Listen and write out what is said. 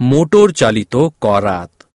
Motor চালিত করাত।